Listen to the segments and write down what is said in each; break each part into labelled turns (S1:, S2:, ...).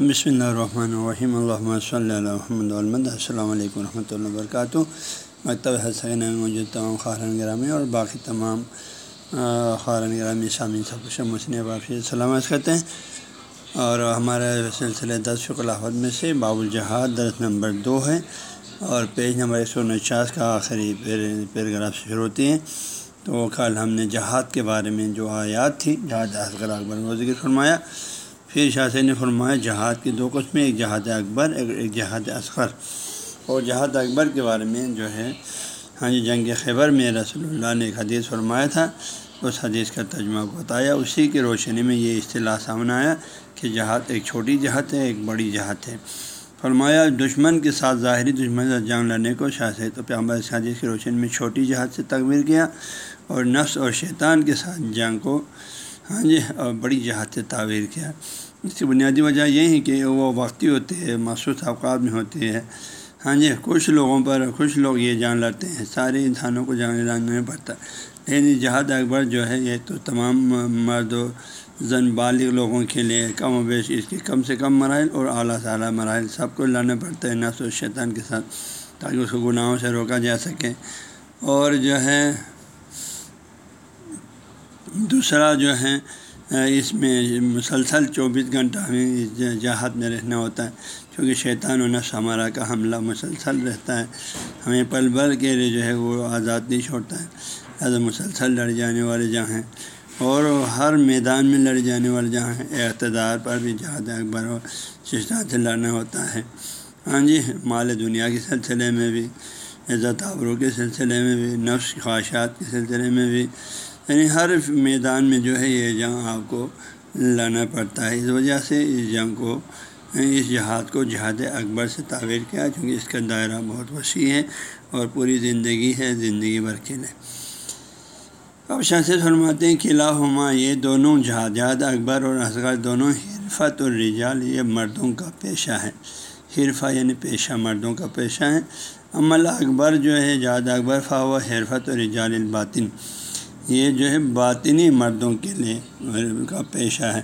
S1: بسم اللہ الرحمن الرحیم الحمۃ صلی اللہ وحمد الحمد السلام علیکم ورحمۃ اللہ وبرکاتہ مکتب حسین موجود تمام خارن گرامی اور باقی تمام خارن گرامی سامعین سب مسلم واپسی سلامت کرتے ہیں اور ہمارا سلسلہ دس شکلاحت میں سے باب الجہاد درس نمبر دو ہے اور پیج نمبر ایک سو انچاس کا آخری پیراگراف سے شروع ہوتی ہے تو کل ہم نے جہاد کے بارے میں جو آیات تھی، جہاد اصغر اکبر کو ذکر فرمایا پھر شاہ نے فرمایا، جہاد کی دو قسمیں، ایک جہاد اکبر، ایک جہاد اصغر۔ اور جہاد اکبر کے بارے میں جو ہے ہاں جی جنگ خیبر میں رسول اللہ نے ایک حدیث فرمایا تھا، اس حدیث کا ترجمہ بتایا۔ اسی کی روشنی میں یہ اصطلاح سامنے آیا کہ جہاد ایک چھوٹی جہاد ہے، ایک بڑی جہاد ہے۔ فرمایا، دشمن کے ساتھ ظاہری دشمن سے جنگ لڑنے کو شاہ سے تو پیامبر اس حدیث کی روشنی میں چھوٹی جہاد سے تقبیر کیا اور نفس اور شیطان کے ساتھ جنگ کو ہاں جی اور بڑی جہاد سے تعویر کیا۔ اس کی بنیادی وجہ یہ ہے کہ وہ وقتی ہوتے ہیں، مخصوص اوقات میں ہوتی ہے ہاں جی کچھ لوگوں پر، کچھ لوگ یہ جان لڑتے ہیں، سارے انسانوں کو جان لانا پڑتا۔ ہے لیکن جہاد اکبر جو ہے، یہ تو تمام مرد و زن بالغ لوگوں کے لیے کم و بیش اس کے کم سے کم مراحل اور اعلیٰ سے اعلیٰ مراحل سب کو لڑنا پڑتا ہے، نفس و شیطان کے ساتھ، تاکہ اس کو گناہوں سے روکا جا سکے۔ اور جو ہے دوسرا جو ہے اس میں مسلسل چوبیس گھنٹہ ہمیں اس جہاد میں رہنا ہوتا ہے کیونکہ شیطان و نفس ہمارا کا حملہ مسلسل رہتا ہے۔ ہمیں پل بل کے لیے جو ہے وہ آزاد نہیں چھوڑتا ہے۔ لہٰذا مسلسل لڑ جانے والے جہاں ہیں۔ اور ہر میدان میں لڑ جانے والے جہاں ہیں اقتدار پر بھی جہاد اکبر اور ششتا سے لڑنا ہوتا ہے۔ ہاں جی مال دنیا کے سلسلے میں بھی، عزت آبروں کے سلسلے میں بھی، نفس خواہشات کے سلسلے میں بھی یعنی ہر میدان میں جو ہے یہ جنگ آپ کو لانا پڑتا ہے۔ اس وجہ سے اس جنگ کو، اس جہاد کو جہاد اکبر سے تعویر کیا کیونکہ اس کا دائرہ بہت وسیع ہے اور پوری زندگی ہے، زندگی بھر کے لیے۔ اب شاست فرماتے ہیں قلعہ ہما یہ دونوں جہاد جہاد اکبر اور اصغر دونوں حرفت اور رجال یہ مردوں کا پیشہ ہے۔ حرفہ یعنی پیشہ، مردوں کا پیشہ ہے۔ عمل اکبر جو ہے، جہاد اکبر فا و حرفت اور رجال الباطن۔ یہ جو ہے باطنی مردوں کے لیے کا پیشہ ہے۔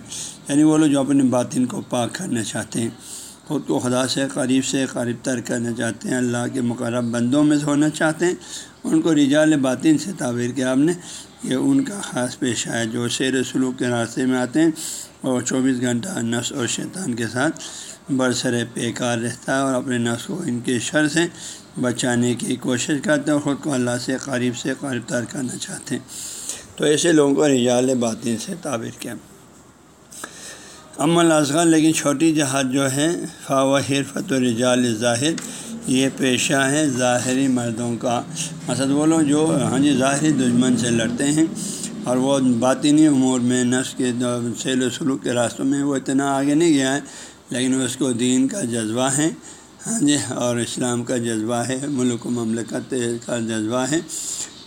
S1: یعنی وہ لوگ جو اپنے باطن کو پاک کرنا چاہتے ہیں، خود کو خدا سے قریب سے قریب تر کرنا چاہتے ہیں، اللہ کے مقرب بندوں میں سے ہونا چاہتے ہیں۔ ان کو رجال باطن سے تعبیر کیا آپ نے؟ یہ ان کا خاص پیشہ ہے جو شیر سلوک کے راستے میں آتے ہیں اور چوبیس گھنٹہ نفس اور شیطان کے ساتھ برسر پیکار رہتا ہے اور اپنے نفس کو ان کے شر سے بچانے کی کوشش کرتے ہیں اور خود کو اللہ سے قریب سے قریب تر کرنا چاہتے ہیں۔ تو ایسے لوگوں کو رجال باطن سے تعبیر کیا۔ امن اصغر لیکن چھوٹی جہاد جو ہے، فاو حرفت و رجال ظاہر یہ پیشہ ہے ظاہری مردوں کا۔ مقصد وہ لوگ جو ہاں جی ظاہری دشمن سے لڑتے ہیں اور وہ باطنی امور میں، نفس کے سیل و سلوک کے راستوں میں وہ اتنا آگے نہیں گیا ہے، لیکن اس کو دین کا جذبہ ہے۔ ہاں جی اور اسلام کا جذبہ ہے، ملک و مملکت کا جذبہ ہے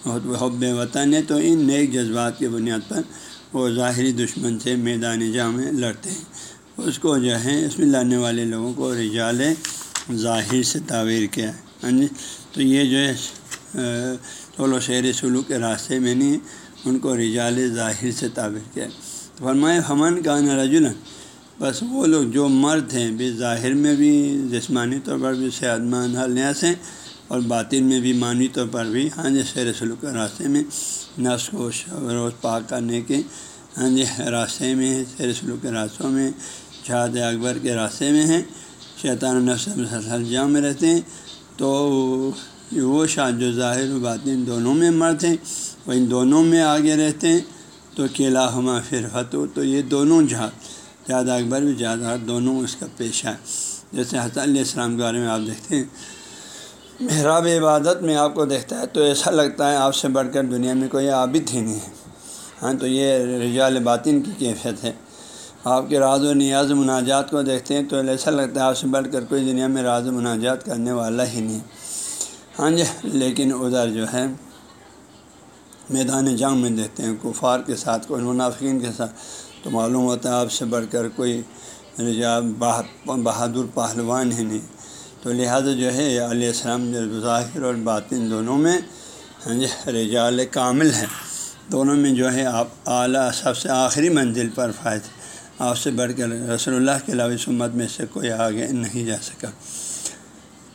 S1: حب وطن ہے، تو ان نیک جذبات کی بنیاد پر وہ ظاہری دشمن سے میدان جام میں لڑتے ہیں۔ اس کو جو ہے، اس میں لڑنے والے لوگوں کو رجال ظاہر سے تعویر کیا ہے۔ ہاں جی تو یہ جو ہے چولو شہر سلوک کے راستے میں نہیں ان کو رجال ظاہر سے تعبیر کیا فرمائے ہمن کا رجولن بس وہ لوگ جو مرد ہیں، بھی ظاہر میں بھی جسمانی طور پر بھی صحت مند حلیاس ہیں اور باطن میں بھی معنوی طور پر بھی۔ ہاں جی سیر سلوک کے راستے میں نفس کو روز پاک کرنے کے ہاں جی راستے میں سیر سلوک کے راستوں میں، جہاد اکبر کے راستے میں ہیں۔ شیطان نفس مسلسل جام میں رہتے ہیں۔ تو وہ شاہ جو ظاہر و باطن دونوں میں مرد ہیں، وہ ان دونوں میں آگے رہتے ہیں۔ تو کیلا ہما فرحت تو یہ دونوں جہاد۔ جہاد اکبر بھی جہاد دونوں اس کا پیشہ ہے جیسے حسن علیہ السلام کے بارے میں آپ دیکھتے ہیں۔ محراب عبادت میں آپ کو دیکھتا ہے تو ایسا لگتا ہے آپ سے بڑھ کر دنیا میں کوئی عابد ہی نہیں ہے۔ ہاں تو یہ رجال باطن کی کیفیت ہے۔ آپ کے راز و نیاز مناجات کو دیکھتے ہیں تو ایسا لگتا ہے آپ سے بڑھ کر کوئی دنیا میں راز و مناجات کرنے والا ہی نہیں۔ ہاں جی لیکن ادھر جو ہے، میدان جنگ میں دیکھتے ہیں، کفار کے ساتھ کوئی منافقین کے ساتھ۔ تو معلوم ہوتا ہے آپ سے بڑھ کر کوئی یعنی رجا بہادر پہلوان ہی نہیں۔ تو لہٰذا جو ہے علیہ السلام ظاہر اور باطن دونوں میں ہاں جی، رجال کامل ہے دونوں میں جو ہے، آپ اعلیٰ سب سے آخری منزل پر فائد آپ سے بڑھ کر رسول اللہ کے علاوہ سمت میں سے کوئی آگے نہیں جا سکا۔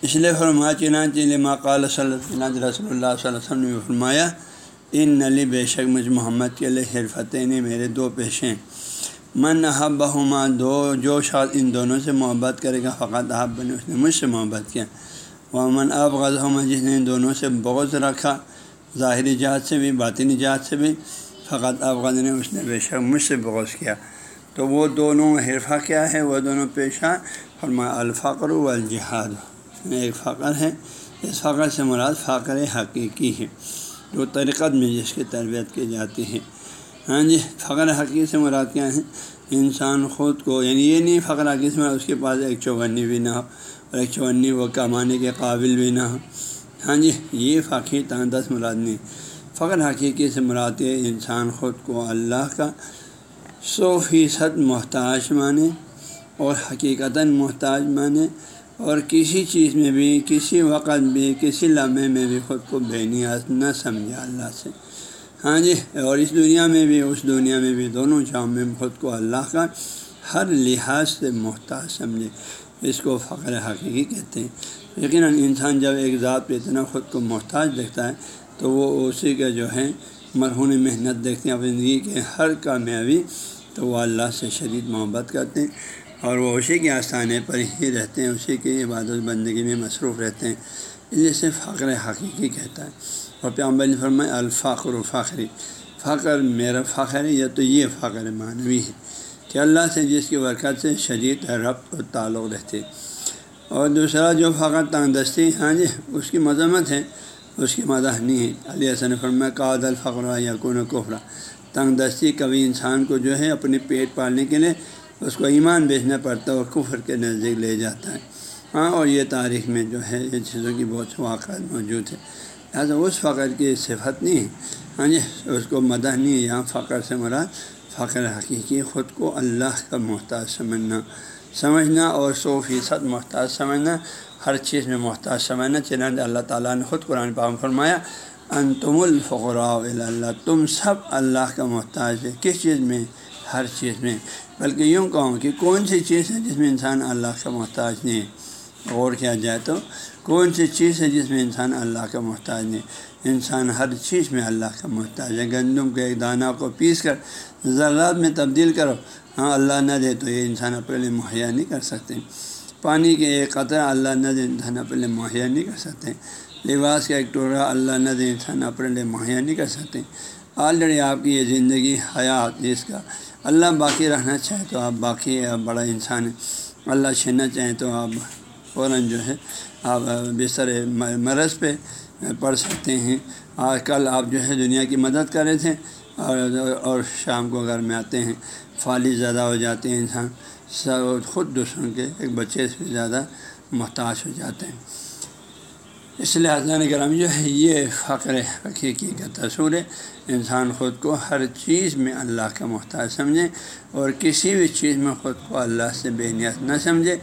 S1: اس لیے فرما چنانچہ ماقال صلی اللہ رسول اللہ صلی اللہ علیہ وسلم نے فرمایا، ان نلی بے شک مجھ محمد کے لیے حرفتیں نے میرے دو پیشیں من بہما دو جو شاد ان دونوں سے محبت کرے گا، فقط آپ بنے اس نے مجھ سے محبت کیا۔ وہ من اب غذا جس نے ان دونوں سے بغض رکھا، ظاہری جات سے بھی، باطنی جات سے بھی، فقط افغان نے اس نے بے شک مجھ سے بغض کیا۔ تو وہ دونوں حرفہ کیا ہے؟ وہ دونوں پیشہ فرما الفقر و الجہاد ایک فقر ہے۔ اس فقر سے مراد فقر حقیقی ہے۔ جو طریقت میں جس کی تربیت کی جاتی ہے۔ ہاں جی فقر حقیقی سے مراد کیا ہے انسان خود کو یعنی یہ نہیں فقر حقیقی سے مراد اس کے پاس ایک چوگنی بھی نہ ہو اور ایک چوگنی وہ کمانے کے قابل بھی نہ ہو۔ ہاں جی یہ فقیر دس مراد نہیں۔ فقر حقیقی سے مراد ہے انسان خود کو اللہ کا سو فیصد محتاج مانے اور حقیقتاً محتاج مانے اور کسی چیز میں بھی، کسی وقت بھی، کسی لمحے میں بھی خود کو بے نیاز نہ سمجھے اللہ سے۔ ہاں جی اور اس دنیا میں بھی، اس دنیا میں بھی دونوں جام میں خود کو اللہ کا ہر لحاظ سے محتاج سمجھے، اس کو فخر حقیقی کہتے ہیں۔ یقیناً انسان جب ایک ذات پہ اتنا خود کو محتاج دیکھتا ہے، تو وہ اسی کا جو ہے مرہون محنت دیکھتے ہیں، اپنی زندگی کے ہر کامیابی، تو وہ اللہ سے شدید محبت کرتے ہیں۔ اور وہ اسی کے آستانے پر ہی رہتے ہیں، اسی کی عبادت بندگی میں مصروف رہتے ہیں۔ اس فخر حقیقی کہتا ہے۔ اور پیامبر فرمائے الفاقر و فخری فخر میرا فخر ہے یا تو یہ فخر معنوی ہے کہ اللہ سے جس کی برکت سے شدید ربط و تعلق رہتے۔ اور دوسرا، جو فخر تنگ دستی ہاں جی اس کی مذمت ہے، اس کی مدح نہیں ہے۔ علی حسن فرمائے قاد الفقر یا کون کوفرا تنگ دستی کبھی انسان کو جو ہے اپنے پیٹ پالنے کے لیے، اس کو ایمان بیچنا پڑتا ہے اور کفر کے نزدیک لے جاتا ہے۔ ہاں اور یہ تاریخ میں جو ہے، یہ چیزوں کی بہت واقعات موجود ہے لہٰذا اس فقر کی صفت نہیں ہے۔ ہاں جی اس کو مدح نہیں ہے، یہاں فقر سے مراد فقر حقیقی خود کو اللہ کا محتاج سمجھنا۔ سمجھنا اور سو فیصد محتاج سمجھنا، ہر چیز میں محتاج سمجھنا۔ چنانچہ اللہ تعالیٰ نے خود قرآن پاک فرمایا ان تم الفقراء اللہ، تم سب اللہ کا محتاج ہے کس چیز میں؟ ہر چیز میں۔ بلکہ یوں کہوں کہ کون سی چیز ہے جس میں انسان اللہ کا محتاج نہیں ہے؟ غور کیا جائے تو کون سی چیز ہے جس میں انسان اللہ کا محتاج نہیں؟ انسان ہر چیز میں اللہ کا محتاج ہے۔ گندم کے ایک دانہ کو پیس کر ذرات میں تبدیل کرو۔ ہاں اللہ نہ دے تو یہ انسان اپنے لیے مہیا نہیں کر سکتے۔ پانی کے ایک قطرہ اللہ نہ دے، انسان اپنے لیے مہیا نہیں کر سکتے۔ لباس کا ایک ٹوکرا اللہ نہ دے، انسان اپنے لیے مہیا نہیں کر سکتے۔ آلریڈی آپ کی یہ زندگی حیات جس کا۔ اللہ باقی رہنا چاہے تو آپ باقی آپ بڑا انسان ہیں۔ اللہ چھیننا چاہیں تو آپ فوراً جو ہے آپ بستر مرض پہ پڑھ سکتے ہیں۔ آج کل آپ جو ہے دنیا کی مدد کر رہے تھے اور اور شام کو گھر میں آتے ہیں۔ فالی زیادہ ہو جاتے ہیں انسان۔ سب خود دوسروں کے ایک بچے سے زیادہ محتاج ہو جاتے ہیں۔ اس لیے حضران کرام جو ہے یہ فخر حقیقی کا تصور ہے۔ انسان خود کو ہر چیز میں اللہ کا محتاج سمجھے اور کسی بھی چیز میں خود کو اللہ سے بے نیت نہ سمجھے۔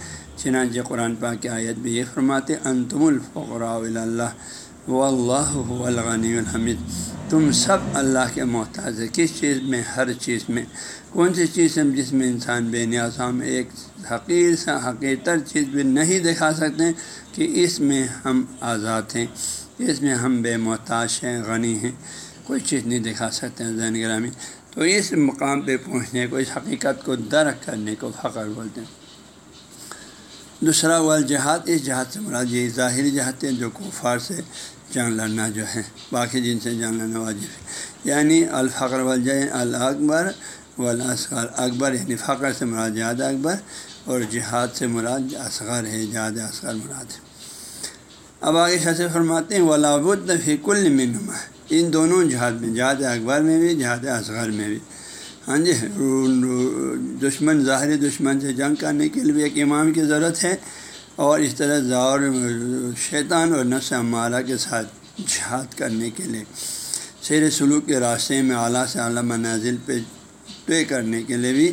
S1: چنانچہ قرآن پاک کی آیت بھی یہ فرماتے انتم الفقراء اللہ و اللہ الغنی الحمد تم سب اللہ کے محتاج ہے کس چیز میں؟ ہر چیز میں۔ کون سی چیز ہے جس میں انسان بے نیاز ہم ایک حقیر سا حقیقر چیز بھی نہیں دکھا سکتے کہ اس میں ہم آزاد ہیں، اس میں ہم بے محتاج ہیں، غنی ہیں۔ کوئی چیز نہیں دکھا سکتے ہیں زین گرامی۔ تو اس مقام پہ پہنچنے کو، اس حقیقت کو درک کرنے کو فخر بولتے ہیں۔ دوسرا وال جہاد، اس جہاد سے مراد یہ ظاہری جہاد ہے جو کفار سے جان لڑنا جو ہے باقی جن سے جان لڑنا واجب ہے۔ یعنی الفقر والجہ الاکبر والاصغر اکبر یعنی فخر سے مراد جہاد اکبر اور جہاد سے مراد اصغر ہے جہاد اصغر مراد ہے۔ اب آگے شاہ فرماتے ہیں ولابود فی کل منما ان دونوں جہاد میں جہاد اکبر میں بھی جہاد اصغر میں بھی۔ ہاں جی دشمن ظاہری دشمن سے جنگ کرنے کے لیے بھی ایک امام کی ضرورت ہے اور اس طرح ظاہر شیطان اور نس عمارہ کے ساتھ جہاد کرنے کے لیے شیر سلوک کے راستے میں اعلیٰ سے اعلیٰ منازل پہ طے کرنے کے لیے بھی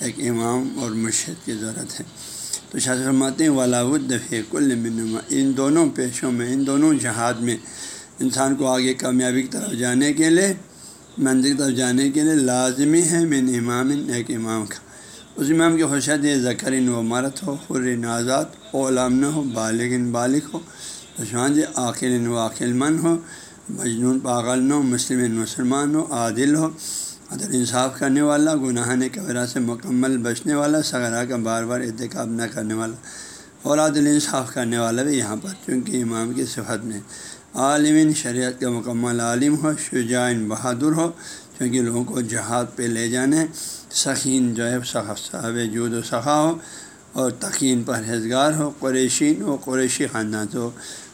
S1: ایک امام اور مرشد کی ضرورت ہے۔ تو شاہ فرماتے ہیں ولاودفی کل منما ان دونوں پیشوں میں، ان دونوں جہاد میں انسان کو آگے کامیابی کی طرف جانے کے لیے منزل کی طرف جانے کے لیے لازمی ہے من امام، ایک امام کا۔ اس امام کی خوشیت یہ ذکرین و مرت ہو خرین آزاد علام نہ ہو بالغن بالغ ہو۔ شان جی عاقل و عاقل من ہو۔ مجنون پاغل نہ ہو مسلم مسلمان ہو، عادل ہو۔ عدل انصاف کرنے والا، گناہ کبرا سے مکمل بچنے والا سغرا کا بار بار احتکاب نہ کرنے والا۔ اور عادل انصاف کرنے والا بھی یہاں پر، چونکہ امام کی صفت میں۔ عالمین، شریعت کا مکمل عالم ہو شجائن بہادر ہو کیونکہ لوگوں کو جہاد پہ لے جانے، سخین جو ہے صاحب جود و سخا ہو اور تقین پرہیزگار ہو، قریشین و قریشی خاندان ہو۔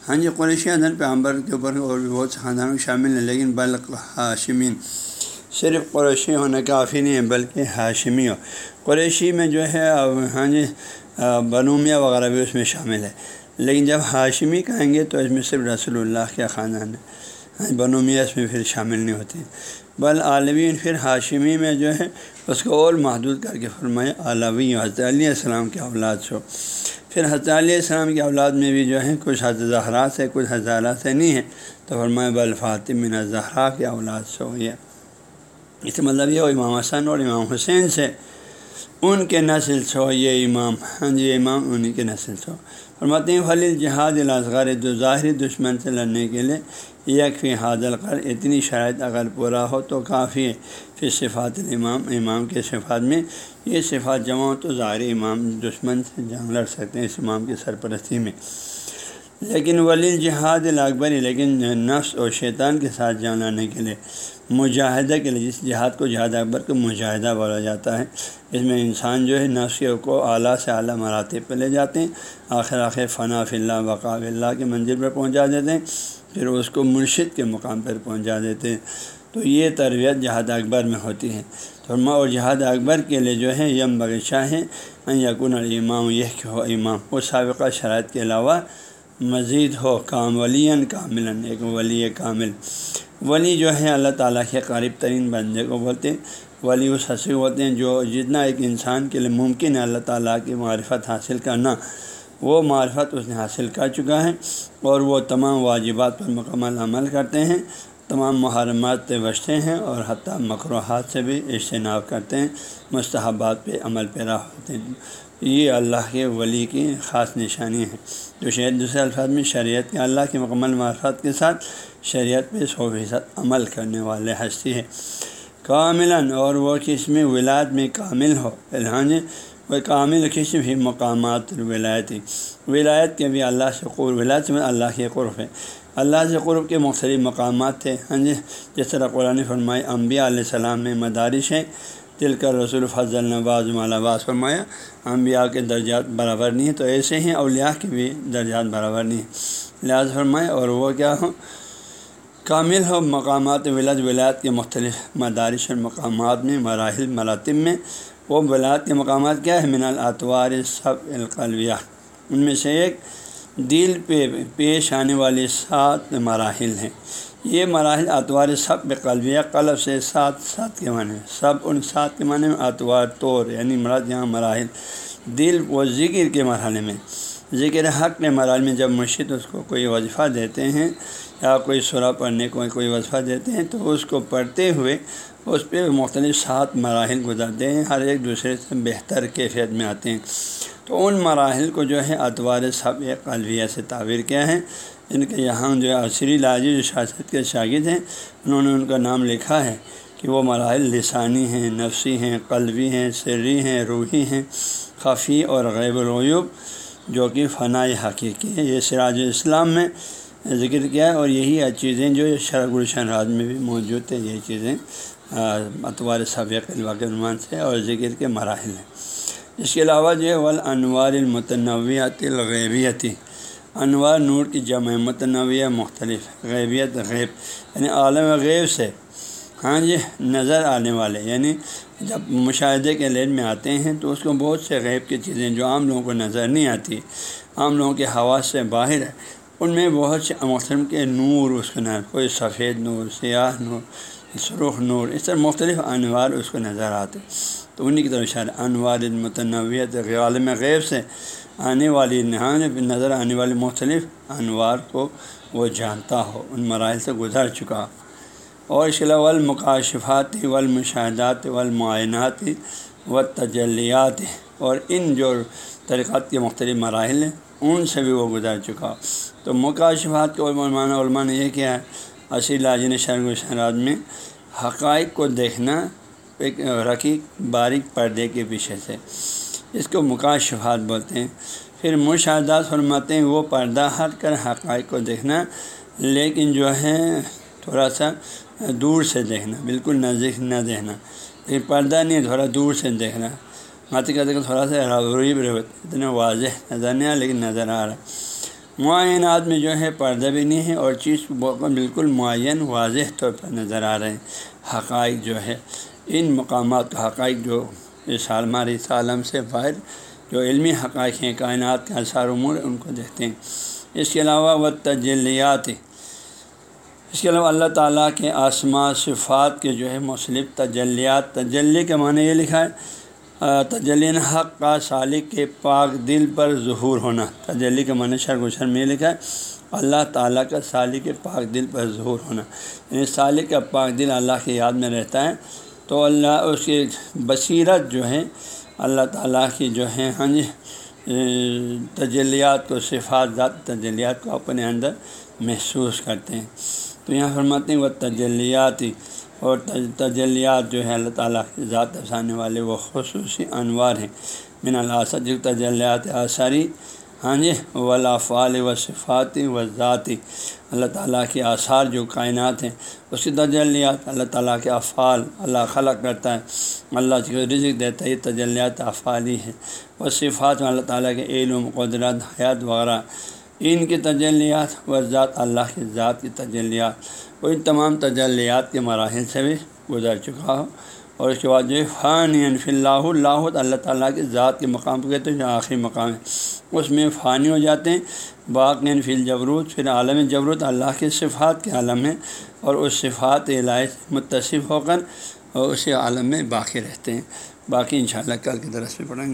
S1: ہاں جی قریشی خاندان پہ عمبر کے اوپر اور بھی بہت سے خاندانوں شامل ہیں، لیکن بلک ہاشمین۔ صرف قریشی ہونا کافی نہیں ہے، بلکہ ہاشمی ہو۔ قریشی میں جو ہے ہاں جی بنومیہ وغیرہ بھی اس میں شامل ہے۔ لیکن جب ہاشمی کہیں گے تو اس میں صرف رسول اللہ کے خاندان ہے ہاں یعنی بنومیہ اس میں پھر شامل نہیں ہوتے۔ بل عالوین پھر ہاشمی میں جو ہے اس کو اور محدود کر کے فرمائے عالوی حضرت علیہ السلام کے اولاد سے۔ پھر حضرت علیہ السلام کی اولاد میں بھی جو ہے کچھ حضرت زہرا سے، کچھ حضرہ سے نہیں ہے تو فرمائے بل فاطمہ زہرا کے اولاد سے یہ اس مطلب یہ ہو امام حسن اور امام حسین سے۔ ان کے نسل سے ہو یہ امام۔ ہاں جی امام انہیں کے نسل سے۔ اور فرماتے ہیں خلیل جہاد الازغار جو ظاہری دشمن سے لڑنے کے لیے یکفی حاضل کر اتنی شرائط اگر پورا ہو تو کافی ہے۔ پھر صفات امام امام کے صفات میں یہ صفات جمع ہو تو ظاہر امام دشمن سے جنگ لڑ سکتے ہیں اس امام کی سرپرستی میں۔ لیکن ولی جہاد الاکبری لیکن نفس اور شیطان کے ساتھ جان لانے کے لیے مجاہدہ کے لیے، جس جہاد کو جہاد اکبر کو مجاہدہ بولا جاتا ہے، اس میں انسان جو ہے نفس کو اعلیٰ سے اعلیٰ مراتب پہ لے جاتے ہیں، آخر آخر فنا اللہ وقاب اللہ کے منزل پر پہنچا دیتے ہیں، پھر اس کو مرشد کے مقام پر پہنچا دیتے ہیں۔ تو یہ تربیت جہاد اکبر میں ہوتی ہے۔ تو ماں اور جہاد اکبر کے لیے جو ہے یم بغیشہ ہے یقن الامام، یہ کہ ہو امام، وہ سابقہ شرائط کے علاوہ مزید ہو، کام ولی کامل ایک ولی کامل۔ ولی جو ہے، اللہ تعالیٰ کے قریب ترین بندے کو بولتے ہیں۔ ولی اس حسین ہوتے ہیں جو جتنا ایک انسان کے لیے ممکن ہے، اللہ تعالیٰ کی معرفت حاصل کرنا۔ وہ معرفت اس نے حاصل کر چکا ہے اور وہ تمام واجبات پر مکمل عمل کرتے ہیں۔ تمام محرمات سے بچتے ہیں اور حتیٰ مقروحات سے بھی اجتناب کرتے ہیں، مستحبات پہ عمل پیرا ہوتے ہیں۔ یہ اللہ کے ولی کی خاص نشانی ہے۔ جو شہید دوسرے الفاظ میں شریعت کے اللہ کی مکمل معرفت کے ساتھ شریعت پہ سو فیصد عمل کرنے والے ہستی ہے کامل اور وہ کس میں ولاد میں کامل ہو؟ الحان وہ کامل قسم ہی مقامات ولایتی ولایت کے بھی اللہ سے قرب، ولایت میں اللہ کے قرب ہے۔ اللہ سے قرب کے مختلف مقامات تھے ہاں جی جس طرح قرآن فرمائے انبیاء علیہ السلام میں مدارش ہیں۔ دل کر رسول فضل نواز مالاواز فرمایا، انبیاء کے درجات برابر نہیں ہیں۔ تو ایسے ہی اولیاء کے بھی درجات برابر نہیں ہیں۔ لہٰذا فرمائے اور وہ کیا ہو؟ کامل ہو مقامات، ولاد ولاد کے مختلف مدارش مقامات میں، مراحل، مراتب میں۔ وہ ولاد کے مقامات کیا ہے من الاتوار سب القلویہ۔ ان میں سے ایک دل پہ پیش آنے والے سات مراحل ہیں۔ یہ مراحل اتوار سب قلبیہ قلب سے سات سات کے معنی سب ان سات کے معنی میں اتوار طور یعنی مراد یہاں مراحل۔ دل و ذکر کے مرحلے میں۔ ذکر حق کے مراحل میں جب مرشد اس کو کوئی وظیفہ دیتے ہیں یا کوئی سورا پڑھنے کو کوئی وظیفہ دیتے ہیں تو اس کو پڑھتے ہوئے اس پہ مختلف سات مراحل گزرتے ہیں۔ ہر ایک دوسرے سے بہتر کیفیت میں آتے ہیں۔ تو ان مراحل کو جو ہے اتوار سب قلبیہ سے تعبیر کیا ہے۔ ان کے یہاں جو عصری لاجی جو شاست کے شاگرد ہیں، انہوں نے ان کا نام لکھا ہے کہ وہ مراحل لسانی ہیں، نفسی ہیں، قلبی ہیں، سری ہیں، روحی ہیں، خفی اور غیب الغیوب جو کہ فنائی حقیقی ہے یہ سراج اسلام میں ذکر کیا ہے اور یہی چیزیں جو شرک الشن راج میں بھی موجود تھے یہی چیزیں اتوار سابق الواق عنوان سے اور ذکر کے مراحل ہیں۔ اس کے علاوہ جو ہے ولانوار المتنوعات الغیبیتی انوار نور کی جمع متنوع مختلف، غیبیت غیب یعنی عالم غیب سے ہاں جی نظر آنے والے یعنی جب مشاہدے کے لین میں آتے ہیں تو اس کو بہت سے غیب کی چیزیں جو عام لوگوں کو نظر نہیں آتی، عام لوگوں کے حواس سے باہر ہے، ان میں بہت سے مختلف کے نور اس کو نظر کوئی سفید نور، سیاہ نور سرخ نور، اس طرح مختلف انوار اس کو نظر آتے تو انہیں کی طرف اشارہ انوار متنوعیت عالم غیب سے آنے والی نہان نظر آنے والی مختلف انوار کو وہ جانتا ہو، ان مراحل سے گزر چکا اور اس کے علاوہ المکاشفات والمشاہدات، والمعائنات و تجلیات اور ان جو طریقات کے مختلف مراحل ہیں، ان سے بھی وہ گزر چکا تو مکاشفات کے علماء علماء نے یہ کیا ہے اصل لاجن شرگ و شراد میں حقائق کو دیکھنا ایک رقی باریک پردے کے پیچھے سے۔ اس کو مکاشفات بولتے ہیں۔ پھر مشاہدات فرماتے ہیں وہ پردہ ہٹ کر حقائق کو دیکھنا، لیکن جو ہے تھوڑا سا دور سے دیکھنا، بالکل نزدیک نہ دیکھنا۔ لیکن پردہ نہیں، تھوڑا دور سے دیکھنا۔ ماتی کا دیکھ تھوڑا سا غریب اتنا واضح نظر نہیں آ لیکن نظر آ رہا۔ معینات میں جو ہے پردہ بھی نہیں ہے اور چیز بالکل معین واضح طور پر نظر آ رہے ہیں۔ حقائق جو ہے ان مقامات کا حقائق جو اس عالمار اس عالم سے باہر جو علمی حقائق ہیں، کائنات کے اثار امور ان کو دیکھتے ہیں۔ اس کے علاوہ وہ تجلیات اس کے علاوہ اللہ تعالیٰ کے آسما صفات کے جو ہے مختلف تجلیات، تجلی کے معنی یہ لکھا ہے تجلین حق کا سالک کے پاک دل پر ظہور ہونا۔ تجلی کے معنی شر گشر میں لکھا ہے، اللہ تعالیٰ کا سالک کے پاک دل پر ظہور ہونا۔ یعنی سالک کا پاک دل اللہ کی یاد میں رہتا ہے۔ تو اللہ اس کی بصیرت جو ہے، اللہ تعالیٰ کی جو ہے ہاں جی تجلیات کو، صفات ذات تجلیات کو اپنے اندر محسوس کرتے ہیں۔ تو یہاں فرماتے ہیں وہ تجلیات اور تجلیات جو ہے اللہ تعالیٰ کی ذات افسانے والے وہ خصوصی انوار ہیں۔ من اللہ جو تجلیات آثاری ہاں جی ولافعال و صفاتی و ذاتی اللہ تعالیٰ کے آثار جو کائنات ہیں، اس کی تجلیات اللہ تعالیٰ کے افعال اللہ خلق کرتا ہے۔ اللہ کی رزق دیتا ہے، یہ تجلیات افعالی ہے وہ صفات اللہ تعالیٰ کے علم، قدرت، حیات وغیرہ۔ ان کی تجلیات و ذات اللہ کی ذات کی تجلیات، وہ ان تمام تجلیات کے مراحل سے بھی گزر چکا ہو۔ اور اس کے بعد جو ہے فانی فی اللہ اللہ اللہ تعالیٰ کے ذات کے مقام پہ کہتے ہیں، جو آخری مقام ہے۔ اس میں فانی ہو جاتے ہیں باقی فی الجبروت پھر عالم جبروت، اللہ کے صفات کے عالم ہے اور اس صفات علاج متصف ہو کر، اور اسی عالم میں باقی رہتے ہیں۔ باقی انشاءاللہ کل کی طرف سے پڑھیں گے۔